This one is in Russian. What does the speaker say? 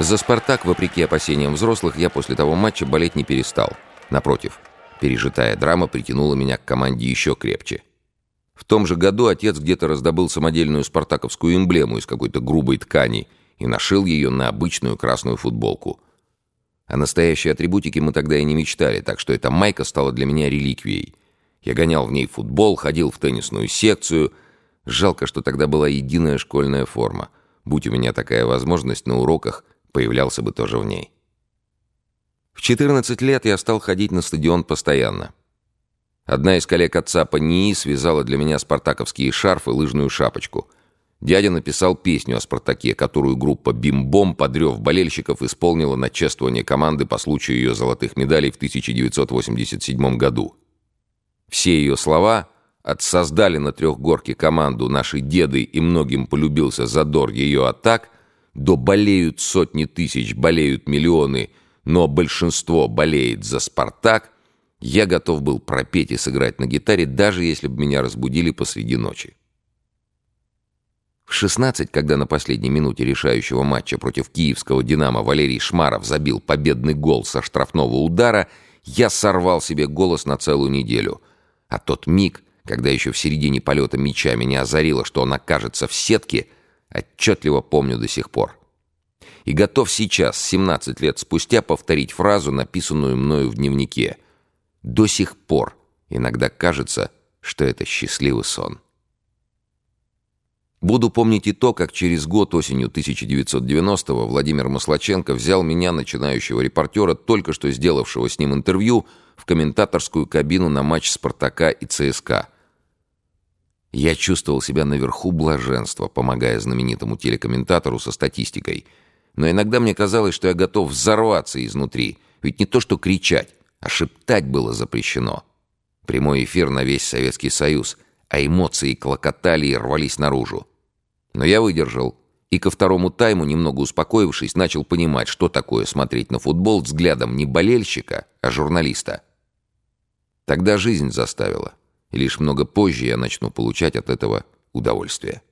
За «Спартак», вопреки опасениям взрослых, я после того матча болеть не перестал. Напротив, пережитая драма притянула меня к команде еще крепче. В том же году отец где-то раздобыл самодельную спартаковскую эмблему из какой-то грубой ткани и нашил ее на обычную красную футболку. О настоящей атрибутике мы тогда и не мечтали, так что эта майка стала для меня реликвией. Я гонял в ней футбол, ходил в теннисную секцию. Жалко, что тогда была единая школьная форма. Будь у меня такая возможность на уроках, появлялся бы тоже в ней. В 14 лет я стал ходить на стадион постоянно. Одна из коллег отца по НИИ связала для меня спартаковские шарфы и лыжную шапочку. Дядя написал песню о «Спартаке», которую группа «Бим-бом» подрев болельщиков исполнила на чествование команды по случаю ее золотых медалей в 1987 году. Все ее слова от «создали на трехгорке команду наши деды и многим полюбился задор ее атак» до «болеют сотни тысяч, болеют миллионы, но большинство болеет за «Спартак», я готов был пропеть и сыграть на гитаре, даже если бы меня разбудили посреди ночи. В 16, когда на последней минуте решающего матча против киевского «Динамо» Валерий Шмаров забил победный гол со штрафного удара, я сорвал себе голос на целую неделю. А тот миг, когда еще в середине полета мяча меня озарило, что он окажется в сетке, отчетливо помню до сих пор. И готов сейчас, 17 лет спустя, повторить фразу, написанную мною в дневнике — до сих пор иногда кажется, что это счастливый сон. Буду помнить и то, как через год, осенью 1990-го, Владимир Маслаченко взял меня, начинающего репортера, только что сделавшего с ним интервью, в комментаторскую кабину на матч «Спартака» и «ЦСКА». Я чувствовал себя наверху блаженства, помогая знаменитому телекомментатору со статистикой. Но иногда мне казалось, что я готов взорваться изнутри. Ведь не то что кричать, а шептать было запрещено. Прямой эфир на весь Советский Союз, а эмоции клокотали и рвались наружу. Но я выдержал, и ко второму тайму, немного успокоившись, начал понимать, что такое смотреть на футбол взглядом не болельщика, а журналиста. Тогда жизнь заставила, лишь много позже я начну получать от этого удовольствие.